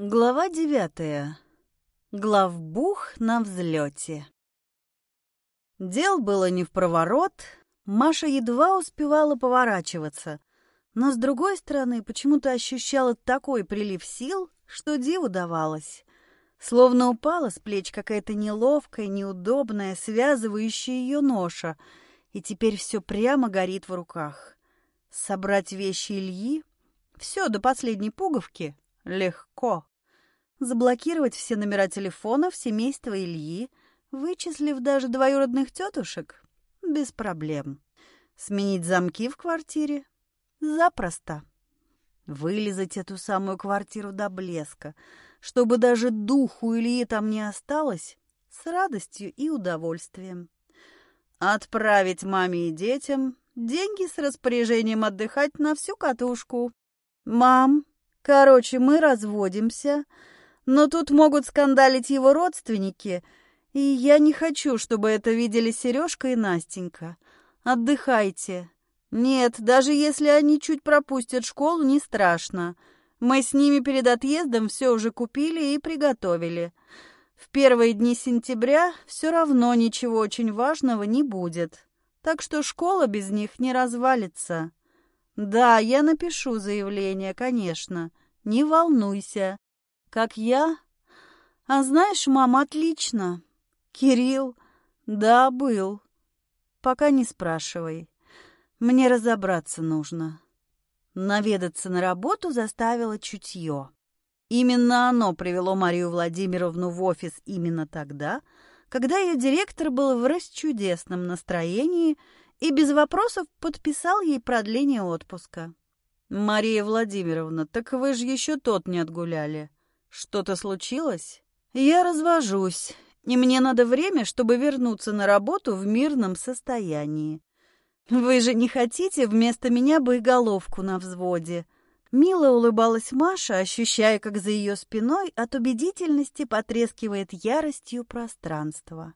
Глава девятая. Главбух на взлете. Дел было не в проворот, Маша едва успевала поворачиваться, но, с другой стороны, почему-то ощущала такой прилив сил, что диву давалось. Словно упала с плеч какая-то неловкая, неудобная, связывающая ее ноша, и теперь все прямо горит в руках. Собрать вещи Ильи? Все до последней пуговки? Легко. Заблокировать все номера телефонов семейства Ильи, вычислив даже двоюродных тетушек? Без проблем. Сменить замки в квартире? Запросто. Вылизать эту самую квартиру до блеска, чтобы даже духу Ильи там не осталось, с радостью и удовольствием. Отправить маме и детям деньги с распоряжением отдыхать на всю катушку. «Мам, короче, мы разводимся, но тут могут скандалить его родственники, и я не хочу, чтобы это видели Сережка и Настенька. Отдыхайте. Нет, даже если они чуть пропустят школу, не страшно. Мы с ними перед отъездом все уже купили и приготовили. В первые дни сентября все равно ничего очень важного не будет, так что школа без них не развалится. Да, я напишу заявление, конечно, не волнуйся. Как я? А знаешь, мама, отлично. Кирилл? Да, был. Пока не спрашивай. Мне разобраться нужно. Наведаться на работу заставило чутье. Именно оно привело Марию Владимировну в офис именно тогда, когда ее директор был в расчудесном настроении и без вопросов подписал ей продление отпуска. «Мария Владимировна, так вы же еще тот не отгуляли. Что-то случилось?» «Я развожусь, и мне надо время, чтобы вернуться на работу в мирном состоянии. Вы же не хотите вместо меня боеголовку на взводе?» Мило улыбалась Маша, ощущая, как за ее спиной от убедительности потрескивает яростью пространство.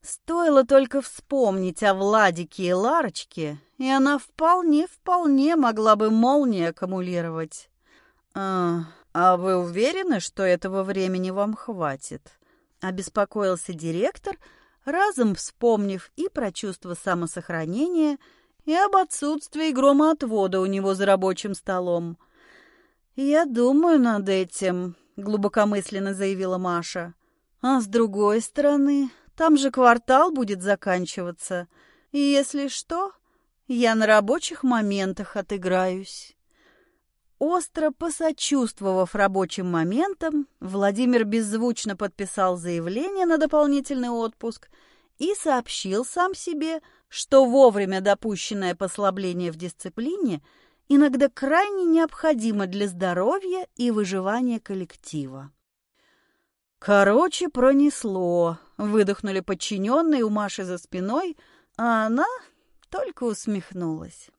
Стоило только вспомнить о Владике и Ларочке, и она вполне-вполне могла бы молнии аккумулировать. «А, а вы уверены, что этого времени вам хватит?» — обеспокоился директор, разом вспомнив и про чувство самосохранения, и об отсутствии громоотвода у него за рабочим столом. «Я думаю над этим», — глубокомысленно заявила Маша. «А с другой стороны, там же квартал будет заканчиваться, и если что, я на рабочих моментах отыграюсь». Остро посочувствовав рабочим моментам, Владимир беззвучно подписал заявление на дополнительный отпуск и сообщил сам себе, что вовремя допущенное послабление в дисциплине иногда крайне необходимо для здоровья и выживания коллектива. Короче, пронесло. Выдохнули подчиненные у Маши за спиной, а она только усмехнулась.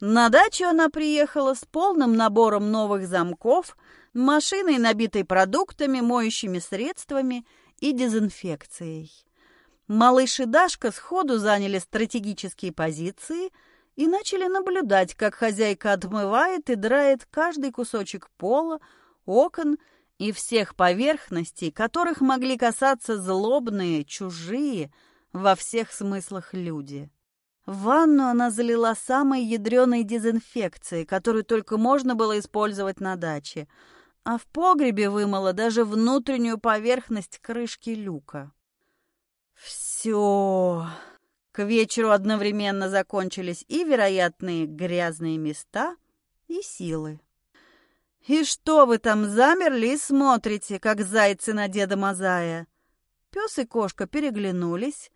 На дачу она приехала с полным набором новых замков, машиной, набитой продуктами, моющими средствами и дезинфекцией. Малыш и Дашка сходу заняли стратегические позиции и начали наблюдать, как хозяйка отмывает и драет каждый кусочек пола, окон и всех поверхностей, которых могли касаться злобные, чужие, во всех смыслах люди. В ванну она залила самой ядреной дезинфекцией, которую только можно было использовать на даче, а в погребе вымыла даже внутреннюю поверхность крышки люка. Все. К вечеру одновременно закончились и вероятные грязные места, и силы. «И что вы там замерли и смотрите, как зайцы на Деда Мазая?» Пес и кошка переглянулись,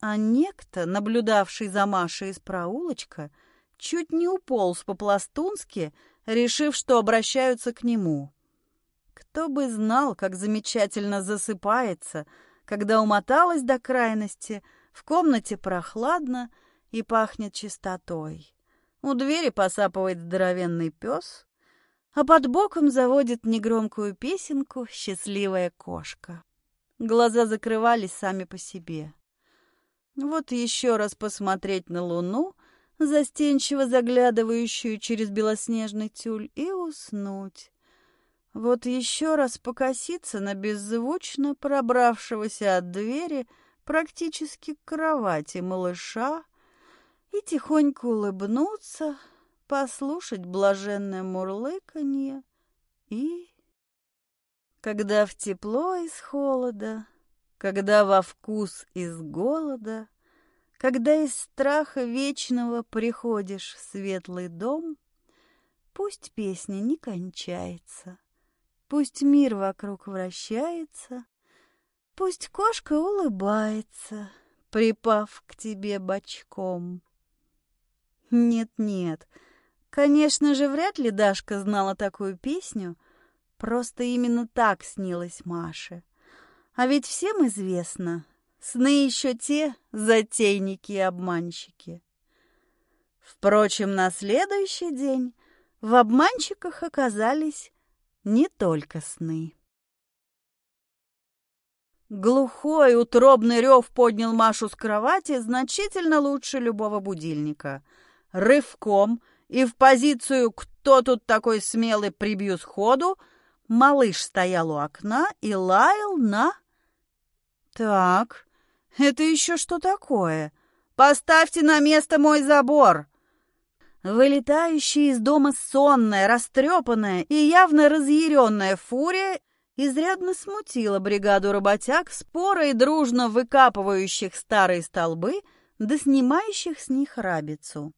а некто, наблюдавший за Машей из проулочка, чуть не уполз по-пластунски, решив, что обращаются к нему. Кто бы знал, как замечательно засыпается — когда умоталась до крайности, в комнате прохладно и пахнет чистотой. У двери посапывает здоровенный пес, а под боком заводит негромкую песенку счастливая кошка. Глаза закрывались сами по себе. Вот еще раз посмотреть на луну, застенчиво заглядывающую через белоснежный тюль, и уснуть. Вот еще раз покоситься на беззвучно пробравшегося от двери практически к кровати малыша и тихонько улыбнуться, послушать блаженное мурлыканье и... Когда в тепло из холода, когда во вкус из голода, когда из страха вечного приходишь в светлый дом, пусть песня не кончается, пусть мир вокруг вращается, пусть кошка улыбается, припав к тебе бочком. Нет-нет, конечно же, вряд ли Дашка знала такую песню, просто именно так снилась Маше. А ведь всем известно, сны еще те затейники и обманщики. Впрочем, на следующий день в обманщиках оказались не только сны. Глухой утробный рев поднял Машу с кровати значительно лучше любого будильника. Рывком и в позицию «Кто тут такой смелый прибью сходу?» Малыш стоял у окна и лаял на... «Так, это еще что такое? Поставьте на место мой забор!» Вылетающая из дома сонная, растрепанная и явно разъяренная фурия изрядно смутила бригаду работяг, споро и дружно выкапывающих старые столбы, да снимающих с них рабицу.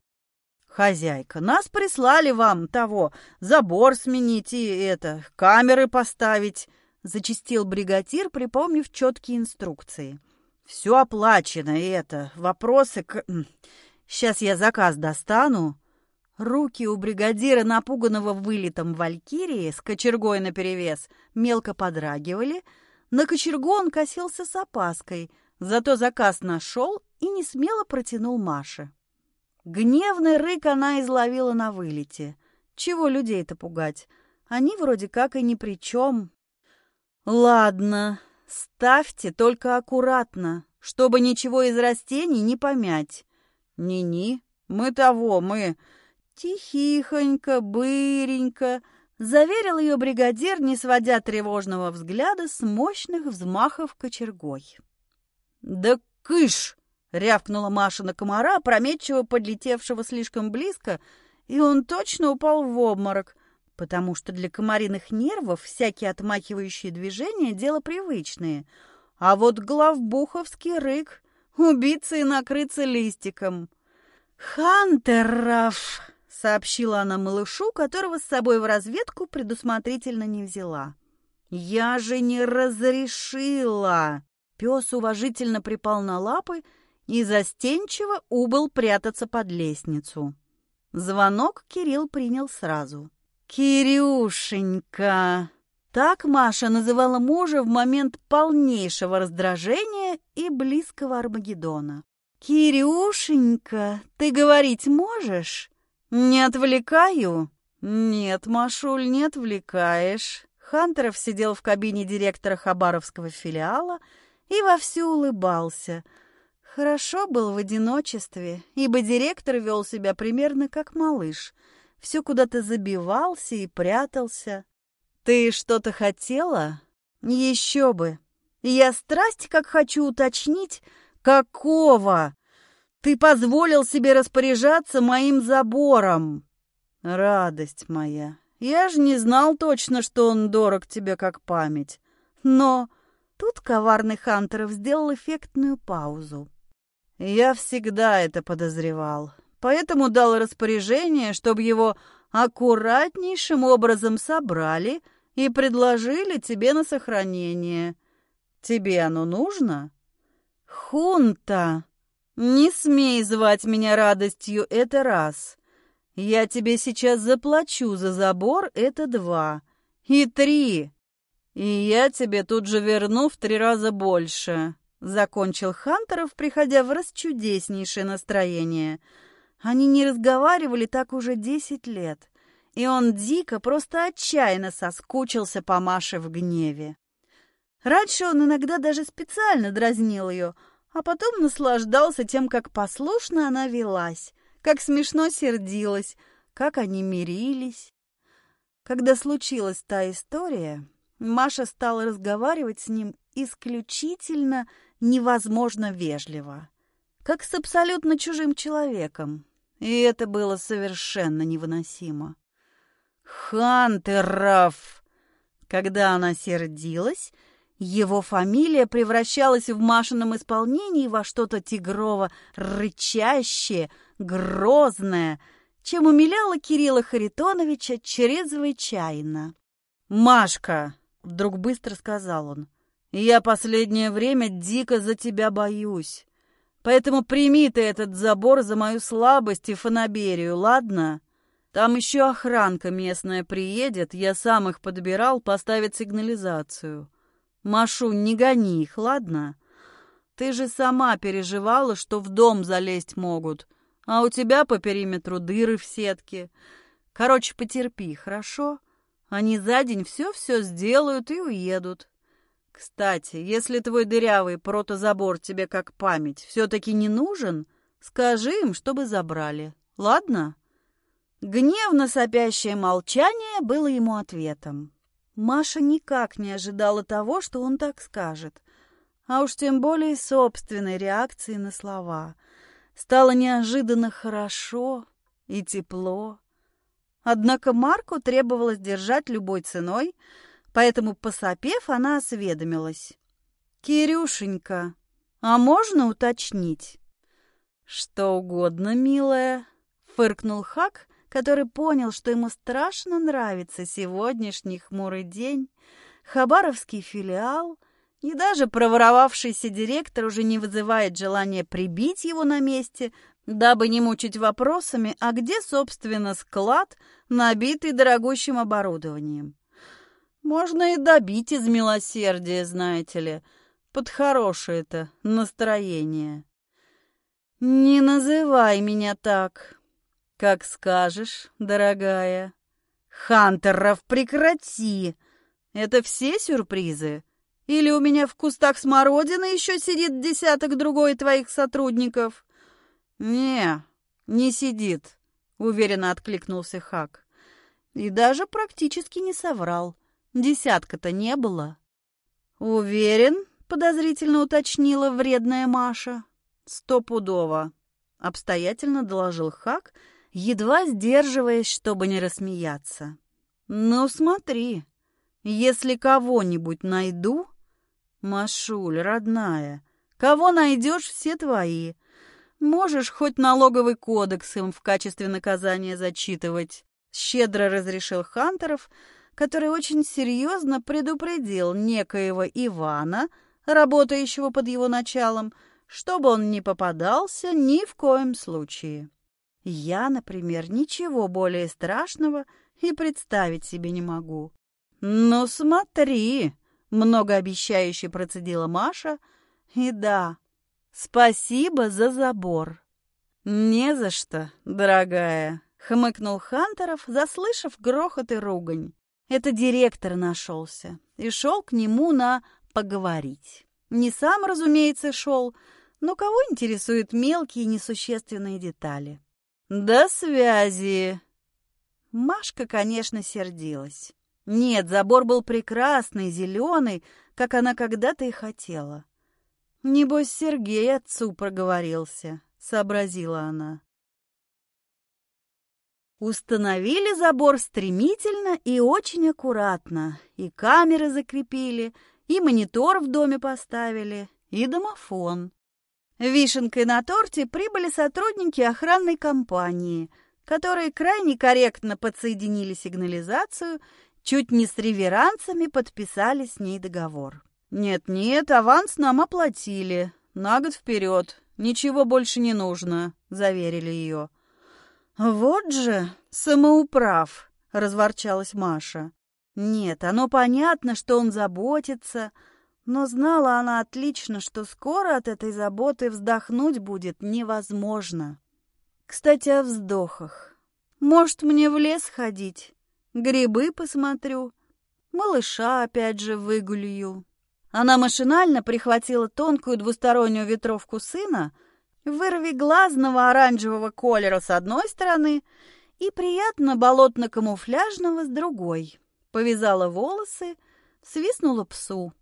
«Хозяйка, нас прислали вам того, забор сменить и это, камеры поставить», — зачистил бригадир, припомнив четкие инструкции. «Все оплачено, и это, вопросы к... Сейчас я заказ достану». Руки у бригадира, напуганного вылетом валькирии, с кочергой наперевес, мелко подрагивали. На кочергу он косился с опаской, зато заказ нашел и не смело протянул Маше. Гневный рык она изловила на вылете. Чего людей-то пугать? Они вроде как и ни при чем. Ладно, ставьте только аккуратно, чтобы ничего из растений не помять. Ни-ни, мы того, мы... Тихихонько, быренько, заверил ее бригадир, не сводя тревожного взгляда с мощных взмахов кочергой. «Да кыш!» — рявкнула Маша на комара, опрометчиво подлетевшего слишком близко, и он точно упал в обморок, потому что для комариных нервов всякие отмахивающие движения — дело привычное, а вот главбуховский рык — убиться и накрыться листиком. «Хантеров!» — сообщила она малышу, которого с собой в разведку предусмотрительно не взяла. «Я же не разрешила!» Пес уважительно припал на лапы и застенчиво убыл прятаться под лестницу. Звонок Кирилл принял сразу. «Кирюшенька!» Так Маша называла мужа в момент полнейшего раздражения и близкого Армагеддона. «Кирюшенька, ты говорить можешь? Не отвлекаю?» «Нет, Машуль, не отвлекаешь». Хантеров сидел в кабине директора Хабаровского филиала и вовсю улыбался – Хорошо был в одиночестве, ибо директор вел себя примерно как малыш. Все куда-то забивался и прятался. «Ты что-то хотела?» «Еще бы! Я страсть как хочу уточнить, какого? Ты позволил себе распоряжаться моим забором!» «Радость моя! Я же не знал точно, что он дорог тебе как память. Но...» Тут коварный Хантеров сделал эффектную паузу. Я всегда это подозревал, поэтому дал распоряжение, чтобы его аккуратнейшим образом собрали и предложили тебе на сохранение. Тебе оно нужно? Хунта, не смей звать меня радостью, это раз. Я тебе сейчас заплачу за забор, это два. И три. И я тебе тут же верну в три раза больше. Закончил Хантеров, приходя в расчудеснейшее настроение. Они не разговаривали так уже десять лет, и он дико, просто отчаянно соскучился по Маше в гневе. Раньше он иногда даже специально дразнил ее, а потом наслаждался тем, как послушно она велась, как смешно сердилась, как они мирились. Когда случилась та история, Маша стала разговаривать с ним исключительно невозможно вежливо, как с абсолютно чужим человеком, и это было совершенно невыносимо. «Хантеров!» Когда она сердилась, его фамилия превращалась в Машином исполнении во что-то тигрово-рычащее, грозное, чем умиляла Кирилла Харитоновича чрезвычайно. «Машка!» — вдруг быстро сказал он. «Я последнее время дико за тебя боюсь. Поэтому прими ты этот забор за мою слабость и фанаберию, ладно? Там еще охранка местная приедет, я сам их подбирал поставить сигнализацию. Машу, не гони их, ладно? Ты же сама переживала, что в дом залезть могут, а у тебя по периметру дыры в сетке. Короче, потерпи, хорошо?» Они за день все-все сделают и уедут. Кстати, если твой дырявый протозабор тебе как память все-таки не нужен, скажи им, чтобы забрали. Ладно? Гневно сопящее молчание было ему ответом. Маша никак не ожидала того, что он так скажет, а уж тем более собственной реакции на слова. Стало неожиданно хорошо и тепло. Однако Марку требовалось держать любой ценой, поэтому, посопев, она осведомилась. «Кирюшенька, а можно уточнить?» «Что угодно, милая», — фыркнул Хак, который понял, что ему страшно нравится сегодняшний хмурый день, хабаровский филиал, и даже проворовавшийся директор уже не вызывает желания прибить его на месте, дабы не мучить вопросами, а где, собственно, склад, набитый дорогущим оборудованием. Можно и добить из милосердия, знаете ли, под хорошее-то настроение. Не называй меня так. Как скажешь, дорогая. Хантеров, прекрати! Это все сюрпризы? Или у меня в кустах смородины еще сидит десяток другой твоих сотрудников? «Не, не сидит», — уверенно откликнулся Хак. И даже практически не соврал. Десятка-то не было. «Уверен?» — подозрительно уточнила вредная Маша. «Стопудово», — обстоятельно доложил Хак, едва сдерживаясь, чтобы не рассмеяться. «Ну, смотри, если кого-нибудь найду...» «Машуль, родная, кого найдешь, все твои. Можешь хоть налоговый кодекс им в качестве наказания зачитывать. Щедро разрешил Хантеров, который очень серьезно предупредил некоего Ивана, работающего под его началом, чтобы он не попадался ни в коем случае. Я, например, ничего более страшного и представить себе не могу. «Ну смотри!» — многообещающе процедила Маша. «И да, «Спасибо за забор». «Не за что, дорогая», — хмыкнул Хантеров, заслышав грохот и ругань. Это директор нашелся и шел к нему на «поговорить». Не сам, разумеется, шел, но кого интересуют мелкие несущественные детали. «До связи!» Машка, конечно, сердилась. Нет, забор был прекрасный, зеленый, как она когда-то и хотела. «Небось, Сергей отцу проговорился», — сообразила она. Установили забор стремительно и очень аккуратно, и камеры закрепили, и монитор в доме поставили, и домофон. Вишенкой на торте прибыли сотрудники охранной компании, которые крайне корректно подсоединили сигнализацию, чуть не с реверансами подписали с ней договор. «Нет-нет, аванс нам оплатили. На год вперед. Ничего больше не нужно», — заверили ее. «Вот же самоуправ», — разворчалась Маша. «Нет, оно понятно, что он заботится, но знала она отлично, что скоро от этой заботы вздохнуть будет невозможно. Кстати, о вздохах. Может, мне в лес ходить? Грибы посмотрю, малыша опять же выгулью». Она машинально прихватила тонкую двустороннюю ветровку сына, Вырви глазного оранжевого колера с одной стороны и приятно болотно-камуфляжного с другой. Повязала волосы, свистнула псу.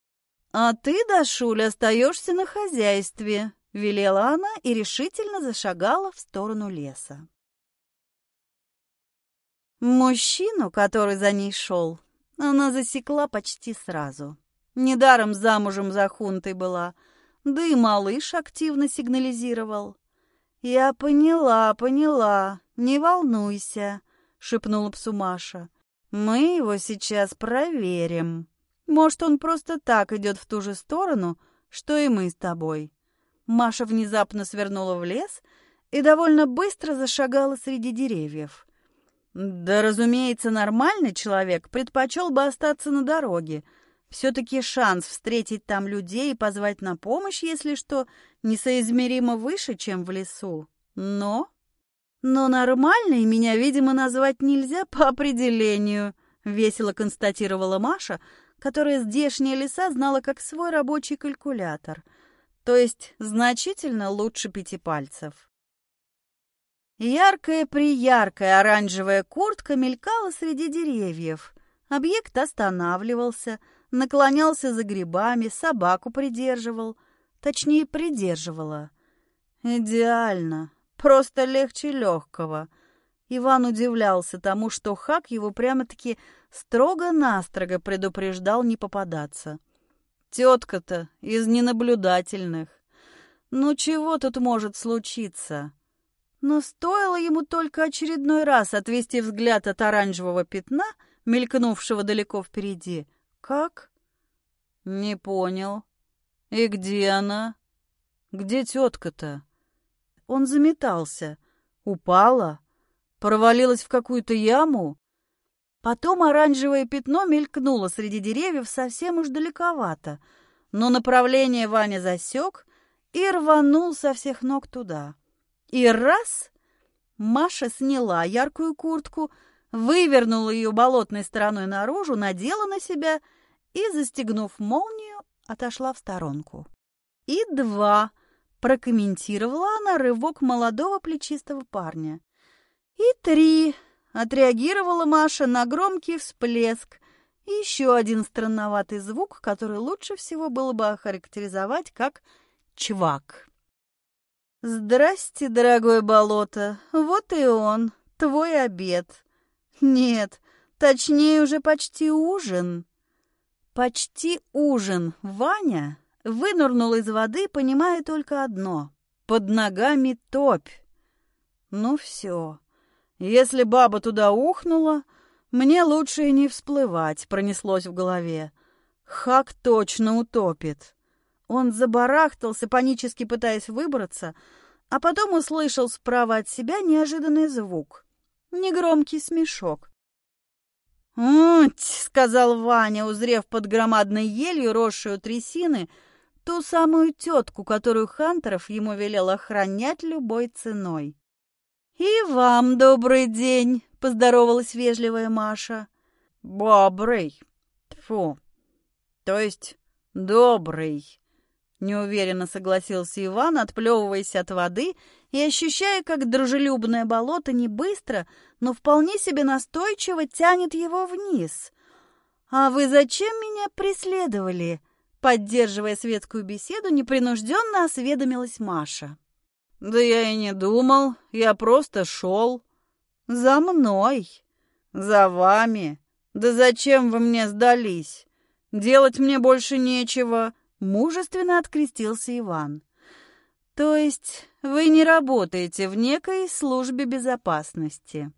«А ты, Дашуль, остаешься на хозяйстве», — велела она и решительно зашагала в сторону леса. Мужчину, который за ней шел, она засекла почти сразу. Недаром замужем за хунтой была, да и малыш активно сигнализировал. «Я поняла, поняла, не волнуйся», — шепнула псу Маша. «Мы его сейчас проверим». Может, он просто так идет в ту же сторону, что и мы с тобой. Маша внезапно свернула в лес и довольно быстро зашагала среди деревьев. Да, разумеется, нормальный человек предпочел бы остаться на дороге. Все-таки шанс встретить там людей и позвать на помощь, если что, несоизмеримо выше, чем в лесу. Но... Но нормальной меня, видимо, назвать нельзя по определению, весело констатировала Маша, которая здешние леса знала как свой рабочий калькулятор, то есть значительно лучше пяти пальцев. Яркая-прияркая оранжевая куртка мелькала среди деревьев. Объект останавливался, наклонялся за грибами, собаку придерживал. Точнее, придерживала. Идеально. Просто легче легкого. Иван удивлялся тому, что Хак его прямо-таки строго-настрого предупреждал не попадаться. Тетка-то из ненаблюдательных. Ну чего тут может случиться? Но стоило ему только очередной раз отвести взгляд от оранжевого пятна, мелькнувшего далеко впереди. Как? Не понял. И где она? Где тетка-то? Он заметался. Упала? Провалилась в какую-то яму? Потом оранжевое пятно мелькнуло среди деревьев совсем уж далековато, но направление Ваня засек и рванул со всех ног туда. И раз Маша сняла яркую куртку, вывернула ее болотной стороной наружу, надела на себя застегнув молнию, отошла в сторонку. И два прокомментировала она рывок молодого плечистого парня. И три Отреагировала Маша на громкий всплеск и еще один странноватый звук, который лучше всего было бы охарактеризовать как «чвак». «Здрасте, дорогое болото, вот и он, твой обед». «Нет, точнее уже почти ужин». Почти ужин Ваня вынырнул из воды, понимая только одно — под ногами топь. Ну все, если баба туда ухнула, мне лучше и не всплывать, пронеслось в голове. Хак точно утопит. Он забарахтался, панически пытаясь выбраться, а потом услышал справа от себя неожиданный звук. Негромкий смешок. «Уть!» — сказал Ваня, узрев под громадной елью, росшую трясины, ту самую тетку, которую Хантеров ему велел охранять любой ценой. «И вам добрый день!» — поздоровалась вежливая Маша. «Бобрый! Фу! То есть добрый!» Неуверенно согласился Иван, отплевываясь от воды и ощущая, как дружелюбное болото не быстро, но вполне себе настойчиво тянет его вниз. «А вы зачем меня преследовали?» Поддерживая светскую беседу, непринужденно осведомилась Маша. «Да я и не думал, я просто шел. За мной. За вами. Да зачем вы мне сдались? Делать мне больше нечего», — мужественно открестился Иван. «То есть вы не работаете в некой службе безопасности?»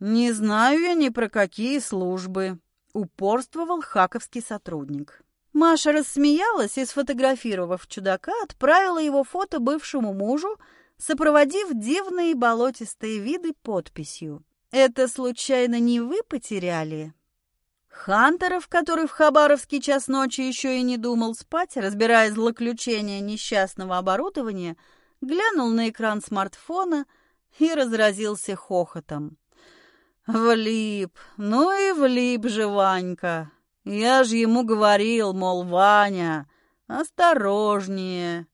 «Не знаю я ни про какие службы», — упорствовал хаковский сотрудник. Маша рассмеялась и, сфотографировав чудака, отправила его фото бывшему мужу, сопроводив дивные болотистые виды подписью. «Это, случайно, не вы потеряли?» Хантеров, который в Хабаровский час ночи еще и не думал спать, разбирая злоключения несчастного оборудования, глянул на экран смартфона и разразился хохотом. «Влип, ну и влип же Ванька!» Я же ему говорил, мол, Ваня, осторожнее,